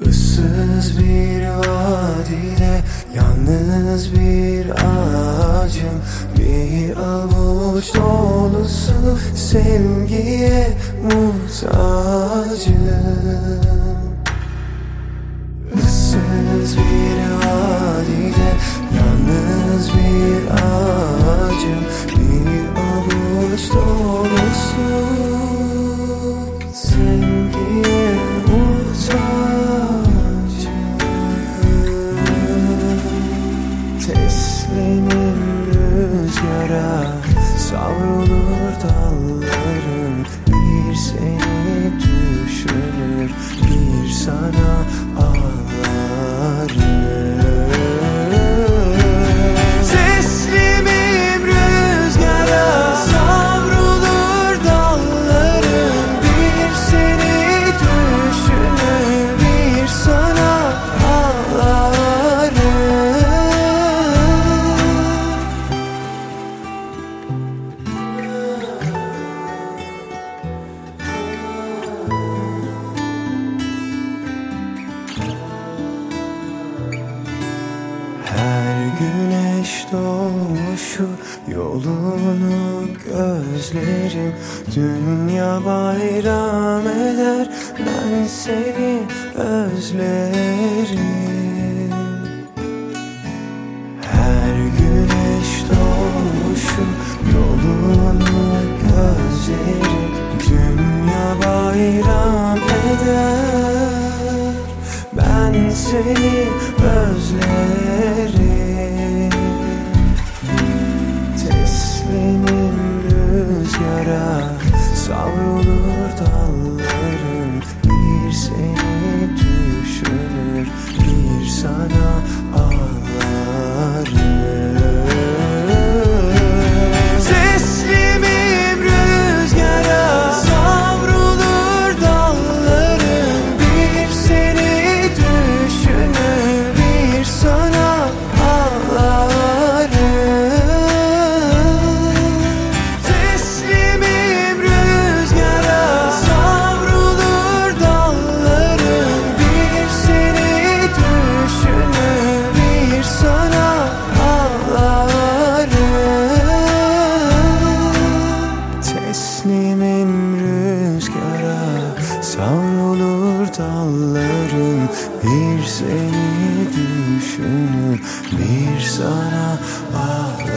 Issız bir vadide yalnız bir ağacım. Bir avuç dolusu sevgiye muhtacım. Issız bir vadide yalnız bir ağacım Teslimim rüzgara Savrulur dallarım. Bir seni düşünür Bir sana Her güneş doğuşu yolunu gözlerim. Dünya bayram eder ben seni özlerim. Her güneş doğuşu yolunu gözlerim. Dünya bayram eder ben seni özlerim Savrulur Savrulur dallarım Bir seni düşünür Bir sana ağlarım